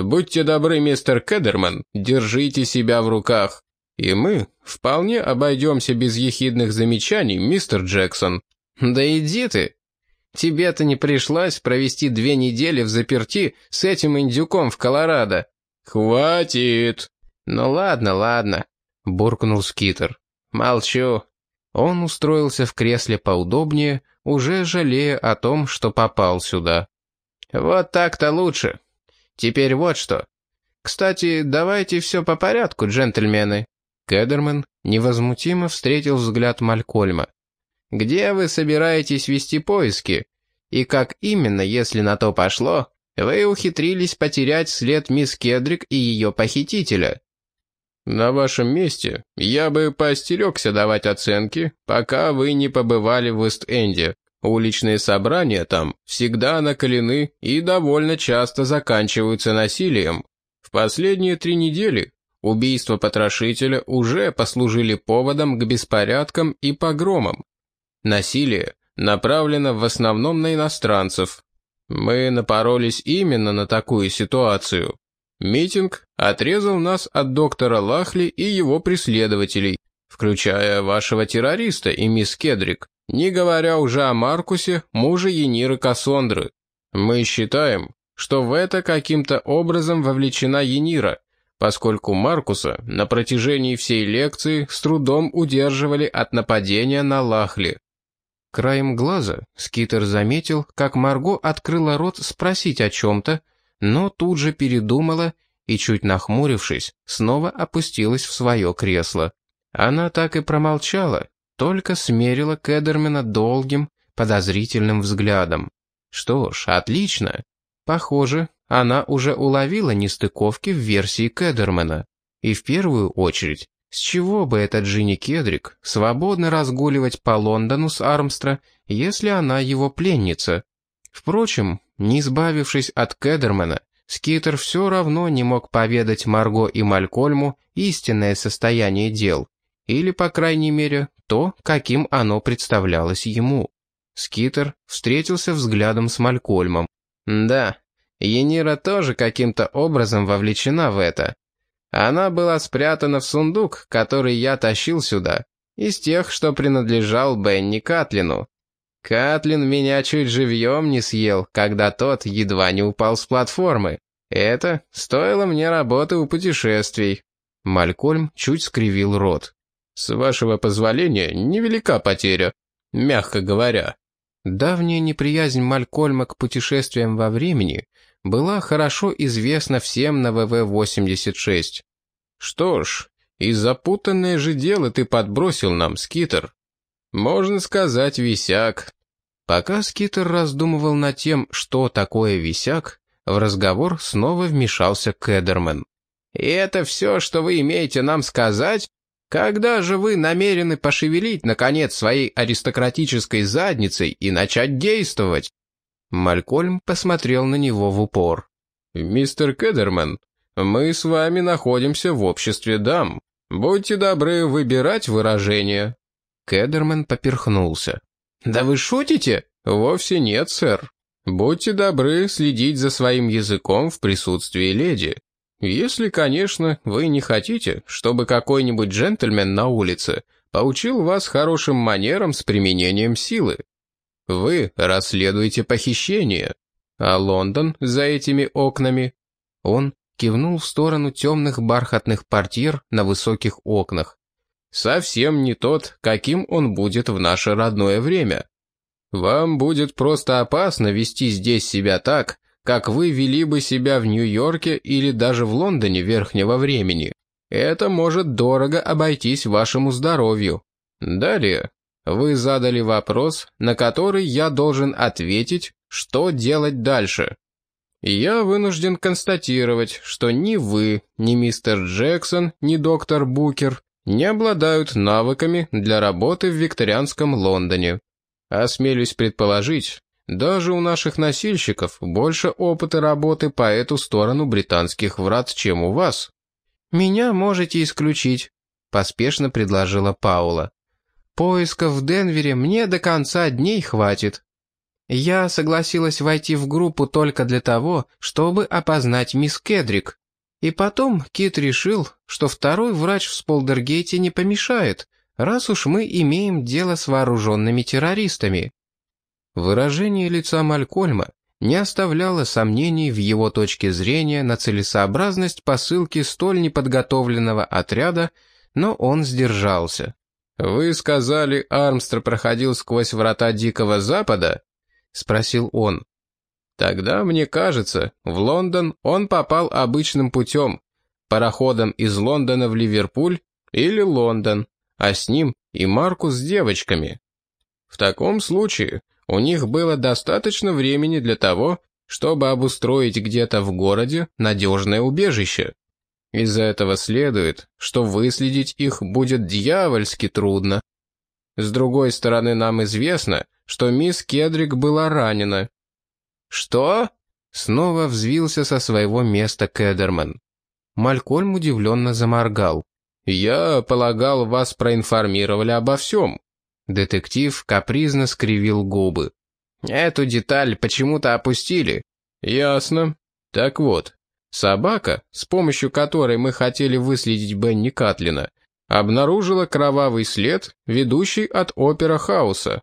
Будьте добры, мистер Кедерман, держите себя в руках. И мы вполне обойдемся без ехидных замечаний, мистер Джексон. Да иди ты. Тебе-то не пришлось провести две недели в заперти с этим индюком в Колорадо. Хватит. Ну ладно, ладно, буркнул Скитер. Молчу. Он устроился в кресле поудобнее, уже жалея о том, что попал сюда. Вот так-то лучше. Теперь вот что. Кстати, давайте все по порядку, джентльмены. Кедерман невозмутимо встретил взгляд Малькольма. «Где вы собираетесь вести поиски? И как именно, если на то пошло, вы ухитрились потерять след мисс Кедрик и ее похитителя?» «На вашем месте я бы поостерегся давать оценки, пока вы не побывали в Вест-Энде. Уличные собрания там всегда накалены и довольно часто заканчиваются насилием. В последние три недели убийства потрошителя уже послужили поводом к беспорядкам и погромам. Насилие направлено в основном на иностранцев. Мы напоролись именно на такую ситуацию. Митинг отрезал нас от доктора Лахли и его преследователей, включая вашего террориста и мисс Кедрик, не говоря уже о Маркусе, муже Ениры Кассондры. Мы считаем, что в это каким-то образом вовлечена Енира, поскольку Маркуса на протяжении всей лекции с трудом удерживали от нападения на Лахли. Краем глаза Скитер заметил, как Марго открыла рот спросить о чем-то, но тут же передумала и, чуть нахмурившись, снова опустилась в свое кресло. Она так и промолчала, только смерила Кедермена долгим, подозрительным взглядом. Что ж, отлично. Похоже, она уже уловила нестыковки в версии Кедермена. И в первую очередь, с чего бы этот Джинни Кедрик свободно разгуливать по Лондону с Армстра, если она его пленница? Впрочем, не избавившись от Кедермена, Скитер все равно не мог поведать Марго и Малькольму истинное состояние дел, или, по крайней мере, то, каким оно представлялось ему. Скитер встретился взглядом с Малькольмом. Да, Енира тоже каким-то образом вовлечена в это. Она была спрятана в сундук, который я тащил сюда, из тех, что принадлежал Бенни Катлину. Катлин меня чуть живьем не съел, когда тот едва не упал с платформы. Это стоило мне работы у путешествий. Малькольм чуть скривил рот. С вашего позволения, невелика потеря, мягко говоря. Давняя неприязнь Малькольма к путешествиям во времени была хорошо известна всем на ВВ-86. Что ж, и запутанное же дело ты подбросил нам, Скитер. Можно сказать, висяк. Пока Скитер раздумывал над тем, что такое висяк, в разговор снова вмешался Кедермен. «И это все, что вы имеете нам сказать? Когда же вы намерены пошевелить, наконец, своей аристократической задницей и начать действовать?» Малькольм посмотрел на него в упор. «Мистер Кедерман, мы с вами находимся в обществе дам. Будьте добры выбирать выражение». Кедерман поперхнулся. «Да вы шутите?» «Вовсе нет, сэр. Будьте добры следить за своим языком в присутствии леди. Если, конечно, вы не хотите, чтобы какой-нибудь джентльмен на улице поучил вас хорошим манерам с применением силы. Вы расследуете похищение, а Лондон за этими окнами. Он кивнул в сторону темных бархатных портьер на высоких окнах. Совсем не тот, каким он будет в наше родное время. Вам будет просто опасно вести здесь себя так, как вы вели бы себя в Нью-Йорке или даже в Лондоне верхнего времени. Это может дорого обойтись вашему здоровью. Далее, вы задали вопрос, на который я должен ответить, что делать дальше. Я вынужден констатировать, что ни вы, ни мистер Джексон, ни доктор Букер не обладают навыками для работы в викторианском Лондоне. Осмелюсь предположить, даже у наших носильщиков больше опыта работы по эту сторону британских врат, чем у вас. Меня можете исключить, поспешно предложила Паула. Поисков в Денвере мне до конца дней хватит. Я согласилась войти в группу только для того, чтобы опознать мисс Кедрик. И потом Кит решил, что второй врач в Сполдергейте не помешает, раз уж мы имеем дело с вооруженными террористами. Выражение лица Малькольма не оставляло сомнений в его точке зрения на целесообразность посылки столь неподготовленного отряда, но он сдержался. «Вы сказали, Армстр проходил сквозь врата Дикого Запада?» — спросил он. «Тогда, мне кажется, в Лондон он попал обычным путем, пароходом из Лондона в Ливерпуль или Лондон, а с ним и Марку с девочками. В таком случае у них было достаточно времени для того, чтобы обустроить где-то в городе надежное убежище. Из этого следует, что выследить их будет дьявольски трудно. С другой стороны, нам известно, что мисс Кедрик была ранена. «Что?» — снова взвился со своего места Кедерман. Малькольм удивленно заморгал. «Я полагал, вас проинформировали обо всем». Детектив капризно скривил губы. «Эту деталь почему-то опустили». «Ясно. Так вот, собака, с помощью которой мы хотели выследить Бенни Катлина, обнаружила кровавый след, ведущий от опера Хауса.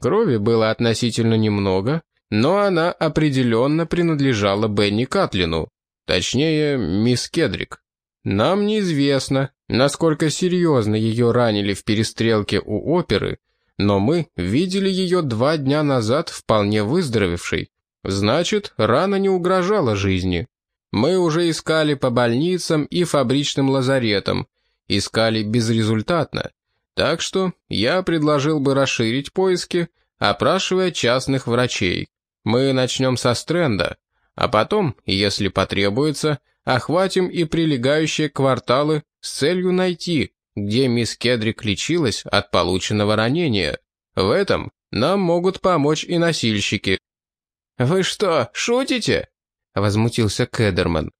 Крови было относительно немного, но она определенно принадлежала Бенни Катлину, точнее, мисс Кедрик. Нам неизвестно, насколько серьезно ее ранили в перестрелке у оперы, но мы видели ее два дня назад вполне выздоровевшей. Значит, рана не угрожала жизни. Мы уже искали по больницам и фабричным лазаретам, искали безрезультатно. Так что я предложил бы расширить поиски, опрашивая частных врачей. Мы начнем со Стрэнда, а потом, если потребуется, охватим и прилегающие кварталы с целью найти, где мисс Кедрик лечилась от полученного ранения. В этом нам могут помочь и носильщики». «Вы что, шутите?» — возмутился Кедерман.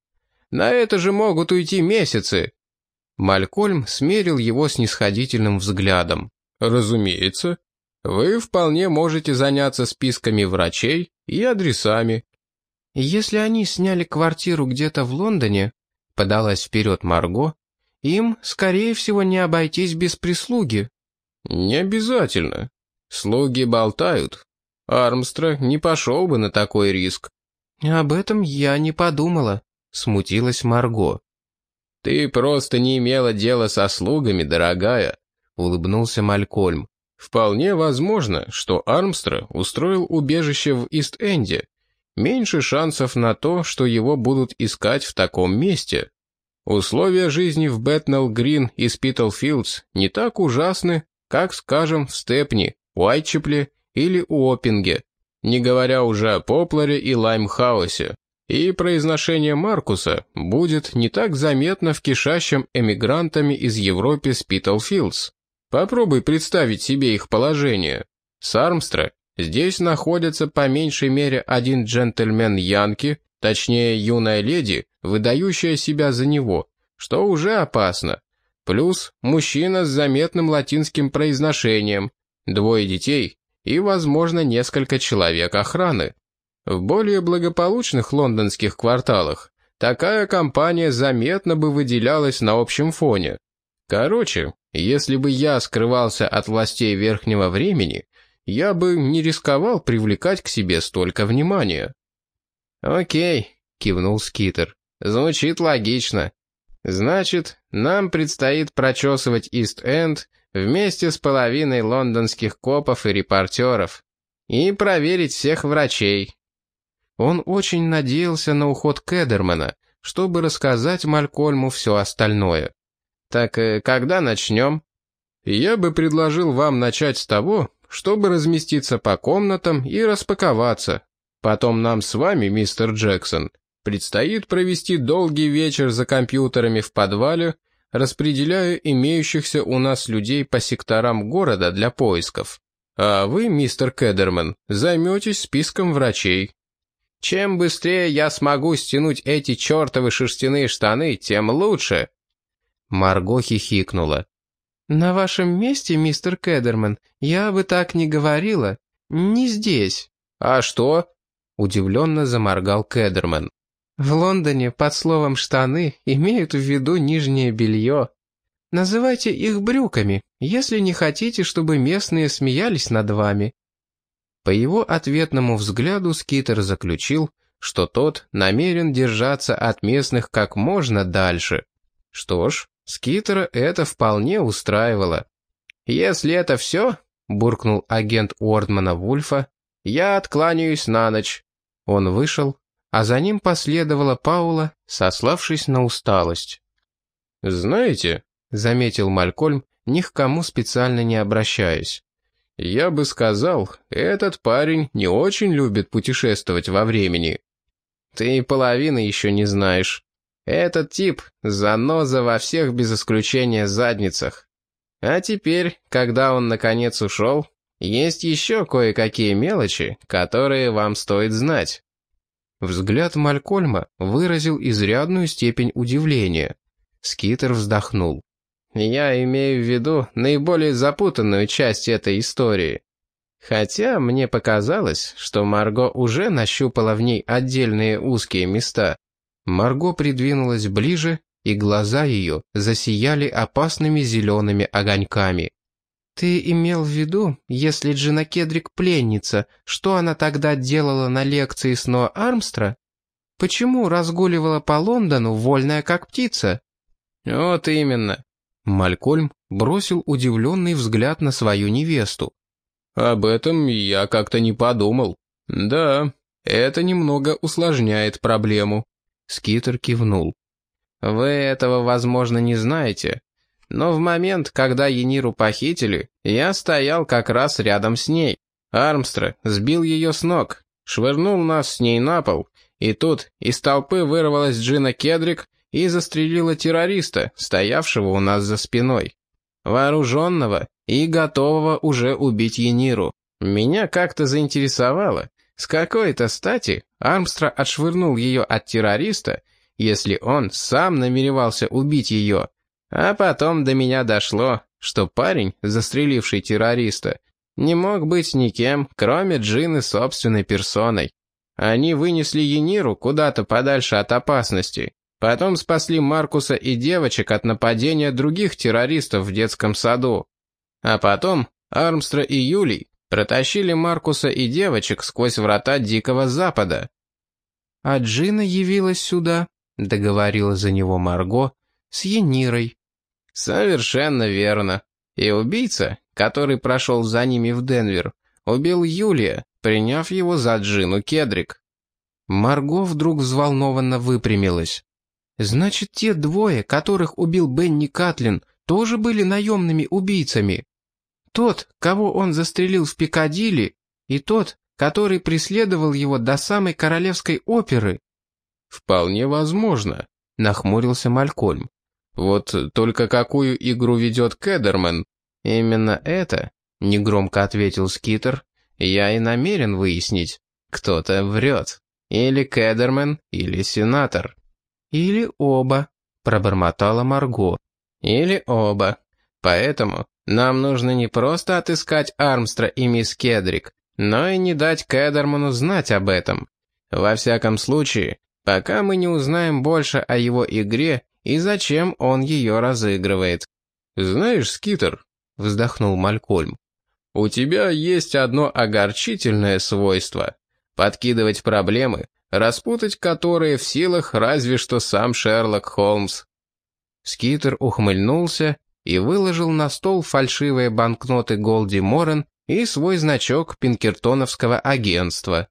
«На это же могут уйти месяцы». Малькольм смерил его снисходительным взглядом. «Разумеется. Вы вполне можете заняться списками врачей и адресами». «Если они сняли квартиру где-то в Лондоне», — подалась вперед Марго, им, скорее всего, не обойтись без прислуги». «Не обязательно. Слуги болтают. Армстра не пошел бы на такой риск». «Об этом я не подумала», — смутилась Марго. «Ты просто не имела дела со слугами, дорогая», — улыбнулся Малькольм. «Вполне возможно, что Армстра устроил убежище в Ист-Энде. Меньше шансов на то, что его будут искать в таком месте». Условия жизни в Бэтнелл-Грин и Спитлфилдс не так ужасны, как, скажем, в Степни, Уайтчепле или Уоппинге, не говоря уже о Попларе и Лаймхаусе. И произношение Маркуса будет не так заметно в кишащем эмигрантами из Европы Спитлфилдс. Попробуй представить себе их положение. С Армстра здесь находится по меньшей мере один джентльмен Янки, точнее юная леди, выдающая себя за него, что уже опасно. Плюс мужчина с заметным латинским произношением, двое детей и, возможно, несколько человек охраны. В более благополучных лондонских кварталах такая компания заметно бы выделялась на общем фоне. Короче, если бы я скрывался от властей верхнего времени, я бы не рисковал привлекать к себе столько внимания. «Окей», — кивнул Скитер. «Звучит логично. Значит, нам предстоит прочесывать Ист-Энд вместе с половиной лондонских копов и репортеров и проверить всех врачей». Он очень надеялся на уход Кедермана, чтобы рассказать Малькольму все остальное. «Так э, когда начнем?» «Я бы предложил вам начать с того, чтобы разместиться по комнатам и распаковаться», Потом нам с вами, мистер Джексон, предстоит провести долгий вечер за компьютерами в подвале, распределяя имеющихся у нас людей по секторам города для поисков. А вы, мистер Кедерман, займетесь списком врачей. Чем быстрее я смогу стянуть эти чертовы шерстяные штаны, тем лучше. Марго хихикнула. «На вашем месте, мистер Кедерман, я бы так не говорила. Не здесь». А что?» Удивленно заморгал Кедерман. В Лондоне под словом «штаны» имеют в виду нижнее белье. Называйте их брюками, если не хотите, чтобы местные смеялись над вами. По его ответному взгляду Скитер заключил, что тот намерен держаться от местных как можно дальше. Что ж, Скитера это вполне устраивало. «Если это все», — буркнул агент Уордмана Вульфа, — «я откланяюсь на ночь». Он вышел, а за ним последовала Паула, сославшись на усталость. «Знаете», — заметил Малькольм, ни к кому специально не обращаясь, «я бы сказал, этот парень не очень любит путешествовать во времени». «Ты половины еще не знаешь. Этот тип — заноза во всех без исключения задницах. А теперь, когда он наконец ушел, есть еще кое-какие мелочи, которые вам стоит знать». Взгляд Малькольма выразил изрядную степень удивления. Скитер вздохнул. «Я имею в виду наиболее запутанную часть этой истории. Хотя мне показалось, что Марго уже нащупала в ней отдельные узкие места». Марго придвинулась ближе, и глаза ее засияли опасными зелеными огоньками. «Ты имел в виду, если Джина Кедрик пленница, что она тогда делала на лекции с Ноа Армстра? Почему разгуливала по Лондону, вольная как птица?» «Вот именно». Малькольм бросил удивленный взгляд на свою невесту. «Об этом я как-то не подумал. Да, это немного усложняет проблему». Скитер кивнул. «Вы этого, возможно, не знаете, но в момент, когда Ениру похитили, я стоял как раз рядом с ней. Армстра сбил ее с ног, швырнул нас с ней на пол, и тут из толпы вырвалась Джина Кедрик и застрелила террориста, стоявшего у нас за спиной. Вооруженного и готового уже убить Ениру. Меня как-то заинтересовало, с какой-то стати Армстра отшвырнул ее от террориста, если он сам намеревался убить ее. А потом до меня дошло, что парень, застреливший террориста, не мог быть никем, кроме Джины собственной персоной. Они вынесли Ениру куда-то подальше от опасности. Потом спасли Маркуса и девочек от нападения других террористов в детском саду. А потом Армстра и Юлий протащили Маркуса и девочек сквозь врата Дикого Запада. «А Джина явилась сюда», — договорила за него Марго, — «с Енирой». «Совершенно верно. И убийца, который прошел за ними в Денвер, убил Юлия, приняв его за Джину Кедрик». Марго вдруг взволнованно выпрямилась. «Значит, те двое, которых убил Бенни Катлин, тоже были наемными убийцами? Тот, кого он застрелил в Пикадилли, и тот, который преследовал его до самой королевской оперы?» «Вполне возможно», — нахмурился Малькольм. Вот только какую игру ведет Кедерман? Именно это, негромко ответил Скитер, я и намерен выяснить. Кто-то врет. Или Кедерман, или сенатор. Или оба, пробормотала Марго. Или оба. Поэтому нам нужно не просто отыскать Армстра и мисс Кедрик, но и не дать Кедерману знать об этом. Во всяком случае, пока мы не узнаем больше о его игре и зачем он ее разыгрывает. «Знаешь, Скитер», — вздохнул Малькольм, — «у тебя есть одно огорчительное свойство — подкидывать проблемы, распутать которые в силах разве что сам Шерлок Холмс». Скитер ухмыльнулся и выложил на стол фальшивые банкноты Голди Моррен и свой значок Пинкертоновского агентства.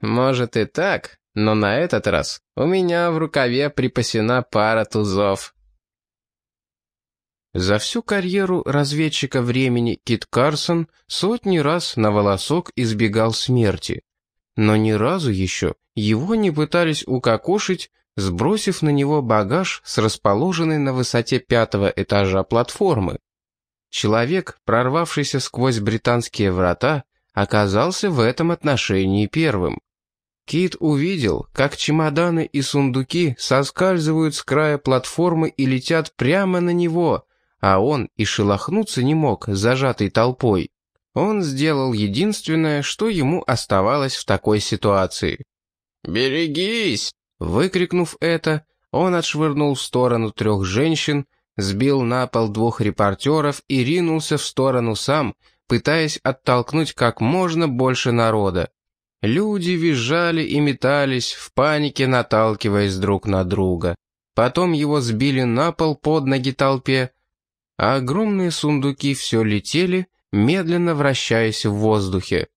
«Может и так, но на этот раз у меня в рукаве припасена пара тузов. За всю карьеру разведчика времени Кит Карсон сотни раз на волосок избегал смерти. Но ни разу еще его не пытались укокошить, сбросив на него багаж с расположенной на высоте пятого этажа платформы. Человек, прорвавшийся сквозь британские врата, оказался в этом отношении первым. Кит увидел, как чемоданы и сундуки соскальзывают с края платформы и летят прямо на него, а он и шелохнуться не мог, зажатой толпой. Он сделал единственное, что ему оставалось в такой ситуации. «Берегись!» Выкрикнув это, он отшвырнул в сторону трех женщин, сбил на пол двух репортеров и ринулся в сторону сам, пытаясь оттолкнуть как можно больше народа. Люди визжали и метались, в панике наталкиваясь друг на друга. Потом его сбили на пол под ноги толпе, а огромные сундуки все летели, медленно вращаясь в воздухе.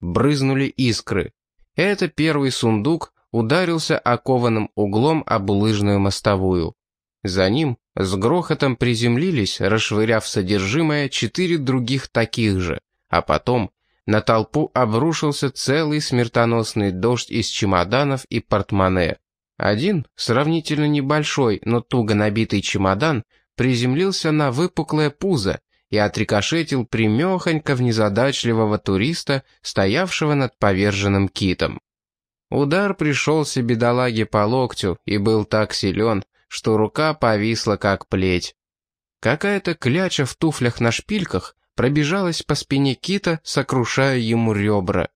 Брызнули искры. Это первый сундук ударился окованным углом об лыжную мостовую. За ним с грохотом приземлились, расшвыряв содержимое, четыре других таких же, а потом на толпу обрушился целый смертоносный дождь из чемоданов и портмоне. Один, сравнительно небольшой, но туго набитый чемодан, приземлился на выпуклое пузо и отрикошетил примехонько в незадачливого туриста, стоявшего над поверженным китом. Удар пришелся бедолаге по локтю и был так силен, что рука повисла как плеть. Какая-то кляча в туфлях на шпильках пробежалась по спине кита, сокрушая ему ребра.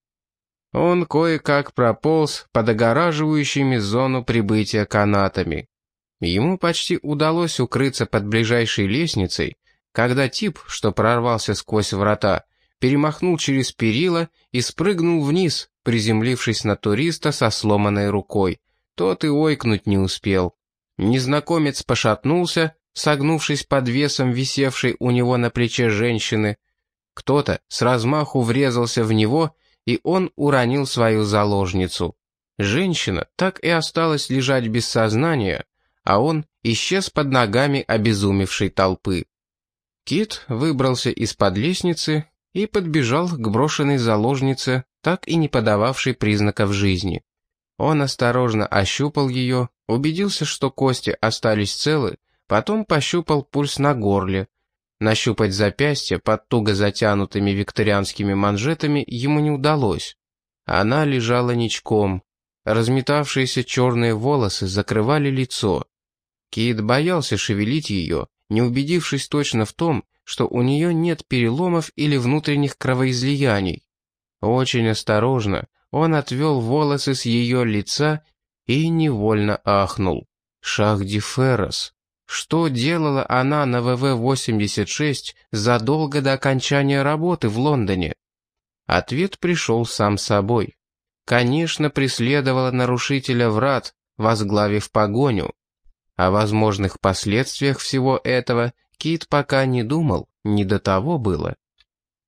Он кое-как прополз под огораживающими зону прибытия канатами. Ему почти удалось укрыться под ближайшей лестницей, когда тип, что прорвался сквозь врата, перемахнул через перила и спрыгнул вниз, приземлившись на туриста со сломанной рукой. Тот и ойкнуть не успел. Незнакомец пошатнулся, согнувшись под весом висевшей у него на плече женщины. Кто-то с размаху врезался в него, и он уронил свою заложницу. Женщина так и осталась лежать без сознания, а он исчез под ногами обезумевшей толпы. Кит выбрался из-под лестницы и подбежал к брошенной заложнице, так и не подававшей признаков жизни. Он осторожно ощупал ее, убедился, что кости остались целы, потом пощупал пульс на горле. Нащупать запястье под туго затянутыми викторианскими манжетами ему не удалось. Она лежала ничком. Разметавшиеся черные волосы закрывали лицо. Кит боялся шевелить ее, не убедившись точно в том, что у нее нет переломов или внутренних кровоизлияний. Очень осторожно, он отвел волосы с ее лица и невольно ахнул. Шахди Феррос. Что делала она на ВВ-86 задолго до окончания работы в Лондоне? Ответ пришел сам собой. Конечно, преследовала нарушителя врат, возглавив погоню. О возможных последствиях всего этого Кит пока не думал, не до того было.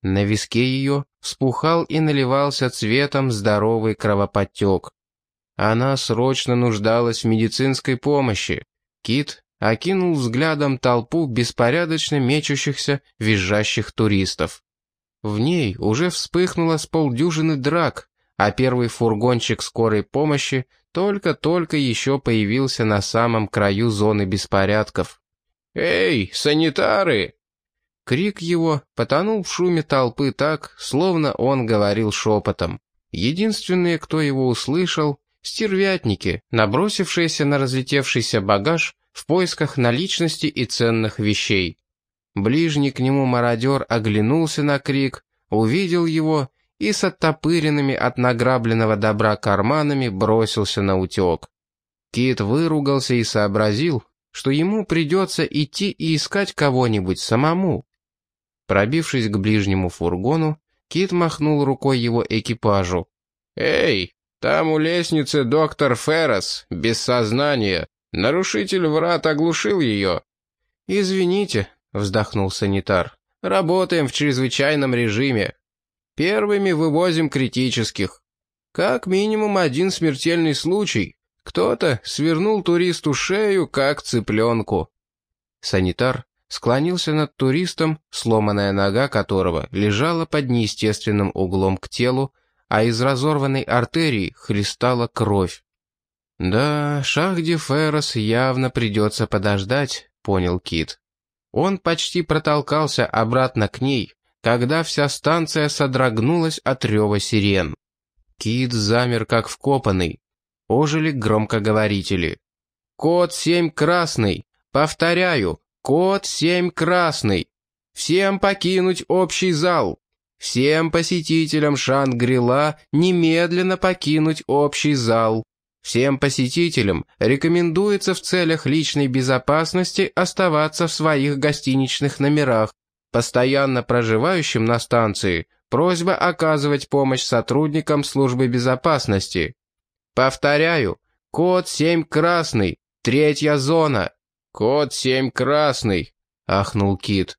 На виске ее вспухал и наливался цветом здоровый кровоподтек. Она срочно нуждалась в медицинской помощи. Кит окинул взглядом толпу беспорядочно мечущихся, визжащих туристов. В ней уже вспыхнуло с полдюжины драк, а первый фургончик скорой помощи только-только еще появился на самом краю зоны беспорядков. «Эй, санитары!» Крик его потонул в шуме толпы так, словно он говорил шепотом. Единственные, кто его услышал, стервятники, набросившиеся на разлетевшийся багаж в поисках наличности и ценных вещей. Ближний к нему мародер оглянулся на крик, увидел его и с оттопыренными от награбленного добра карманами бросился на утек. Кит выругался и сообразил, что ему придется идти и искать кого-нибудь самому. Пробившись к ближнему фургону, Кит махнул рукой его экипажу. «Эй, там у лестницы доктор Феррес, без сознания. Нарушитель врат оглушил ее». «Извините», — вздохнул санитар. «Работаем в чрезвычайном режиме. Первыми вывозим критических. Как минимум один смертельный случай. Кто-то свернул туристу шею, как цыпленку». Санитар склонился над туристом, сломанная нога которого лежала под неестественным углом к телу, а из разорванной артерии хлестала кровь. «Да, Шахди Феррос явно придется подождать», — понял Кит. Он почти протолкался обратно к ней, когда вся станция содрогнулась от рева сирен. Кит замер как вкопанный. Ожили громкоговорители. «Код семь красный! Повторяю, Код семь красный. Всем покинуть общий зал. Всем посетителям Шангрила немедленно покинуть общий зал. Всем посетителям рекомендуется в целях личной безопасности оставаться в своих гостиничных номерах. Постоянно проживающим на станции просьба оказывать помощь сотрудникам службы безопасности. Повторяю, код 7 красный, третья зона. Код 7 красный, ахнул Кит.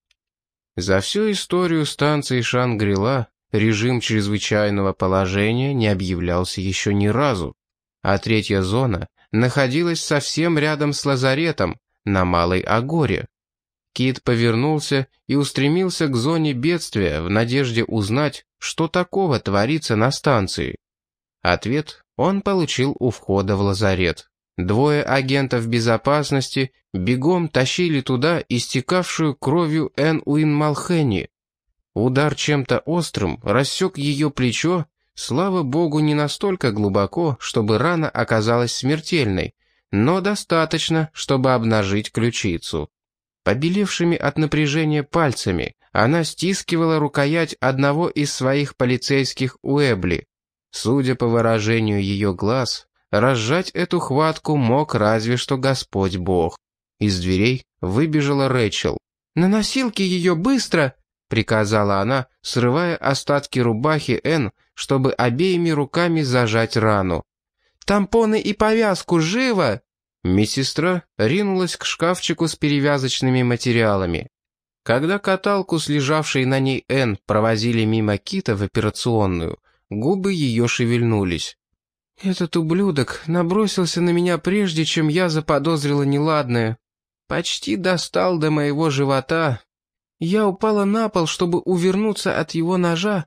За всю историю станции Шангрила режим чрезвычайного положения не объявлялся еще ни разу, а третья зона находилась совсем рядом с лазаретом, на Малой Агоре. Кит повернулся и устремился к зоне бедствия в надежде узнать, что такого творится на станции. Ответ он получил у входа в лазарет. Двое агентов безопасности бегом тащили туда истекавшую кровью Эн Уин Малхенни. Удар чем-то острым рассек ее плечо, слава богу, не настолько глубоко, чтобы рана оказалась смертельной, но достаточно, чтобы обнажить ключицу. Побелевшими от напряжения пальцами она стискивала рукоять одного из своих полицейских уэбли. Судя по выражению ее глаз, разжать эту хватку мог разве что Господь Бог. Из дверей выбежала Рэчел. «На носилки ее быстро!» — приказала она, срывая остатки рубахи Энн, чтобы обеими руками зажать рану. «Тампоны и повязку, живо!» Медсестра ринулась к шкафчику с перевязочными материалами. Когда каталку с лежавшей на ней Энн провозили мимо Кита в операционную, губы ее шевельнулись. «Этот ублюдок набросился на меня прежде, чем я заподозрила неладное. Почти достал до моего живота. Я упала на пол, чтобы увернуться от его ножа.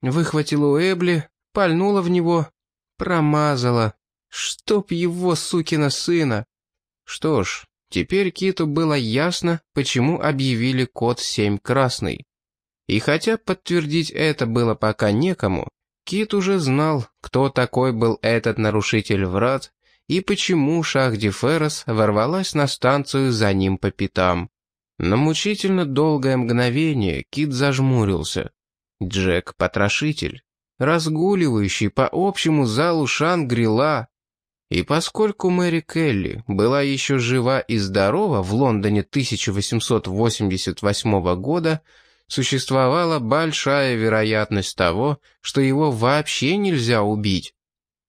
Выхватила у Эбли, пальнула в него, промазала. Чтоб его, сукина сына! Что ж, теперь Киту было ясно, почему объявили код 7 красный. И хотя подтвердить это было пока некому, Кит уже знал, кто такой был этот нарушитель врат и почему Шахди Феррес ворвалась на станцию за ним по пятам. На мучительно долгое мгновение Кит зажмурился. Джек-потрошитель, разгуливающий по общему залу Шангрила, и поскольку Мэри Келли была еще жива и здорова в Лондоне 1888 года, существовала большая вероятность того, что его вообще нельзя убить.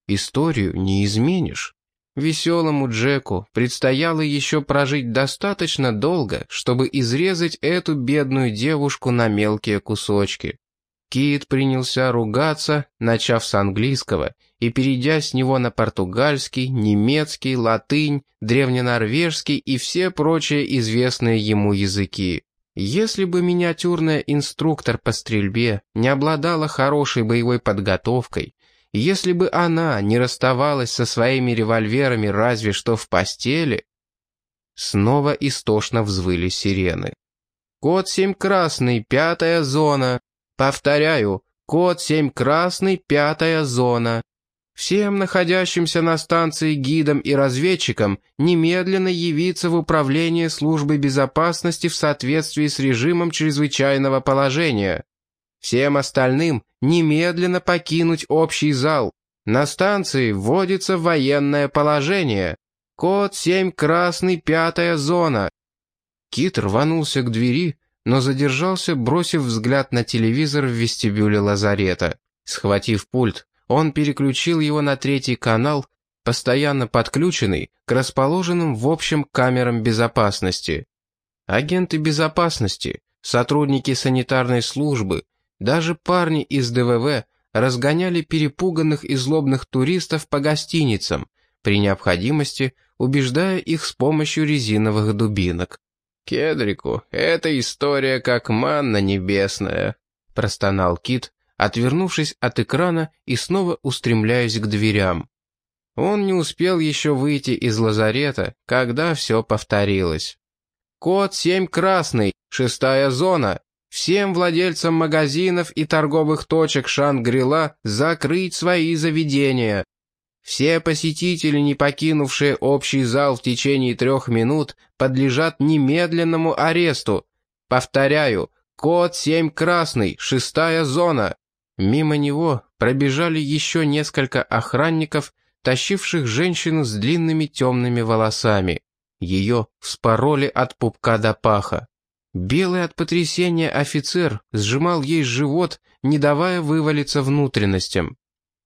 Историю не изменишь. Веселому Джеку предстояло еще прожить достаточно долго, чтобы изрезать эту бедную девушку на мелкие кусочки. Кит принялся ругаться, начав с английского, и перейдя с него на португальский, немецкий, латынь, древненорвежский и все прочие известные ему языки. Если бы миниатюрная инструктор по стрельбе не обладала хорошей боевой подготовкой, если бы она не расставалась со своими револьверами разве что в постели... Снова истошно взвыли сирены. «Код 7 красный, пятая зона», Повторяю, код 7 красный, пятая зона. Всем находящимся на станции гидам и разведчикам немедленно явиться в управление службы безопасности в соответствии с режимом чрезвычайного положения. Всем остальным немедленно покинуть общий зал. На станции вводится военное положение. Код 7 красный, пятая зона. Кит рванулся к двери, но задержался, бросив взгляд на телевизор в вестибюле лазарета. Схватив пульт, он переключил его на третий канал, постоянно подключенный к расположенным в общем камерам безопасности. Агенты безопасности, сотрудники санитарной службы, даже парни из ДВВ разгоняли перепуганных и злобных туристов по гостиницам, при необходимости убеждая их с помощью резиновых дубинок. «Кедрику, эта история как манна небесная», — простонал Кит, отвернувшись от экрана и снова устремляясь к дверям. Он не успел еще выйти из лазарета, когда все повторилось. «Код 7 красный, шестая зона. Всем владельцам магазинов и торговых точек Шангрила закрыть свои заведения. Все посетители, не покинувшие общий зал в течение трех минут, подлежат немедленному аресту. Повторяю, Код 7 красный, шестая зона!» Мимо него пробежали еще несколько охранников, тащивших женщину с длинными темными волосами. Ее вспороли от пупка до паха. Белый от потрясения офицер сжимал ей живот, не давая вывалиться внутренностям.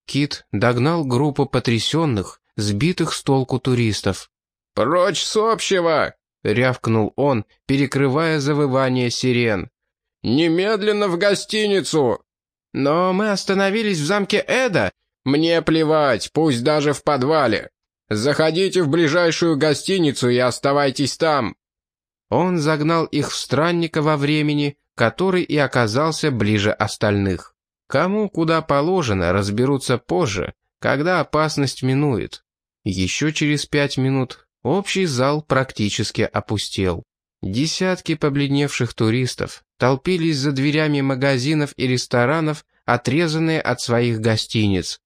Кит догнал группу потрясенных, сбитых с толку туристов. «Прочь с общего!» — рявкнул он, перекрывая завывание сирен. «Немедленно в гостиницу!» «Но мы остановились в замке Эда!» «Мне плевать, пусть даже в подвале. Заходите в ближайшую гостиницу и оставайтесь там. Он загнал их в странника во времени, который и оказался ближе остальных. Кому куда положено, разберутся позже, когда опасность минует. Еще через пять минут общий зал практически опустел. Десятки побледневших туристов толпились за дверями магазинов и ресторанов, отрезанные от своих гостиниц.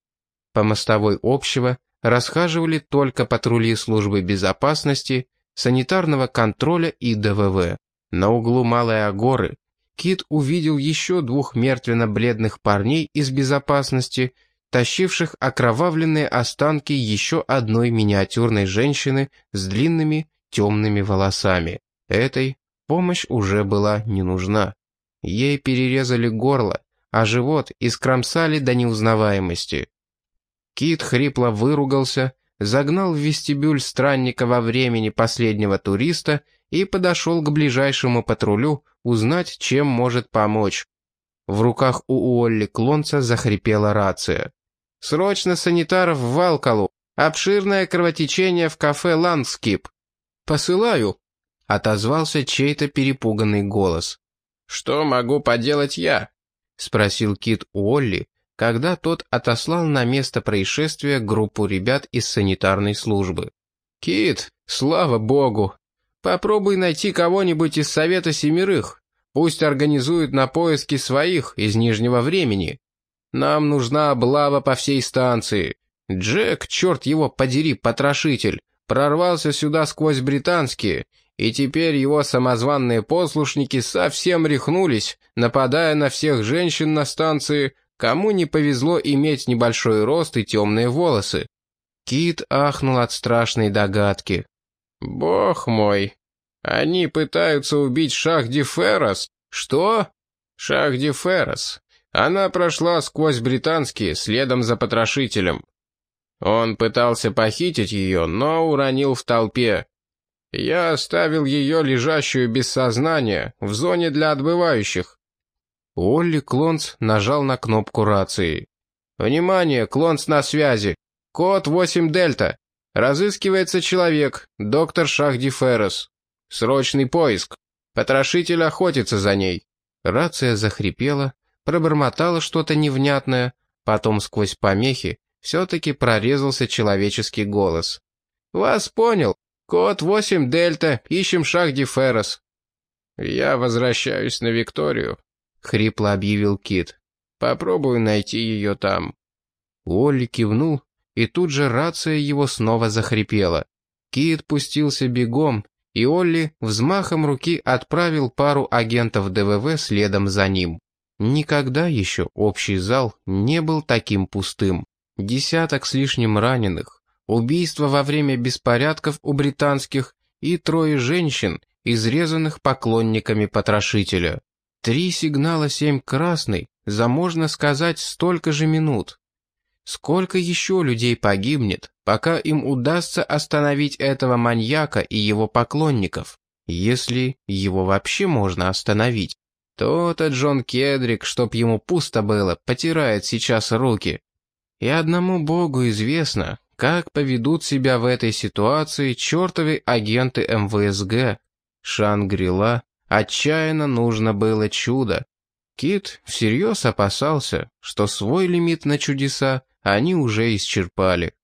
По мостовой общего расхаживали только патрули службы безопасности санитарного контроля и ДВВ. На углу Малой Агоры Кит увидел еще двух мертвенно-бледных парней из безопасности, тащивших окровавленные останки еще одной миниатюрной женщины с длинными темными волосами. Этой помощь уже была не нужна. Ей перерезали горло, а живот искромсали до неузнаваемости. Кит хрипло выругался, загнал в вестибюль странника во времени последнего туриста и подошел к ближайшему патрулю узнать, чем может помочь. В руках у Уолли Клонца захрипела рация. «Срочно санитаров в Валкалу! Обширное кровотечение в кафе «Ландскип». «Посылаю!» — отозвался чей-то перепуганный голос. «Что могу поделать я?» — спросил Кит Уолли, когда тот отослал на место происшествия группу ребят из санитарной службы. «Кит, слава богу! Попробуй найти кого-нибудь из Совета Семерых. Пусть организуют на поиски своих из Нижнего времени. Нам нужна облава по всей станции. Джек, черт его подери, потрошитель, прорвался сюда сквозь британские, и теперь его самозванные послушники совсем рехнулись, нападая на всех женщин на станции, Кому не повезло иметь небольшой рост и темные волосы? Кит ахнул от страшной догадки. «Бог мой! Они пытаются убить Шахди Феррос. Что?» «Шахди Феррос. Она прошла сквозь британские, следом за потрошителем. Он пытался похитить ее, но уронил в толпе. Я оставил ее лежащую без сознания в зоне для отбывающих. Олли Клонц нажал на кнопку рации. «Внимание, Клонц на связи. Код 8 Дельта. Разыскивается человек, доктор Шахди Феррес. Срочный поиск. Потрошитель охотится за ней». Рация захрипела, пробормотала что-то невнятное, потом сквозь помехи все-таки прорезался человеческий голос. «Вас понял. Код 8 Дельта, ищем Шахди Феррес». «Я возвращаюсь на Викторию», — хрипло объявил Кит. «Попробую найти ее там». Олли кивнул, и тут же рация его снова захрипела. Кит пустился бегом, и Олли взмахом руки отправил пару агентов ДВВ следом за ним. Никогда еще общий зал не был таким пустым. Десяток с лишним раненых, убийство во время беспорядков у британских и трое женщин, изрезанных поклонниками потрошителя. Три сигнала семь красный за, можно сказать, столько же минут. Сколько еще людей погибнет, пока им удастся остановить этого маньяка и его поклонников, если его вообще можно остановить? То-то Джон Кедрик, чтоб ему пусто было, потирает сейчас руки. И одному богу известно, как поведут себя в этой ситуации чертовы агенты МВСГ. Шангрила Отчаянно нужно было чудо. Кит всерьез опасался, что свой лимит на чудеса они уже исчерпали.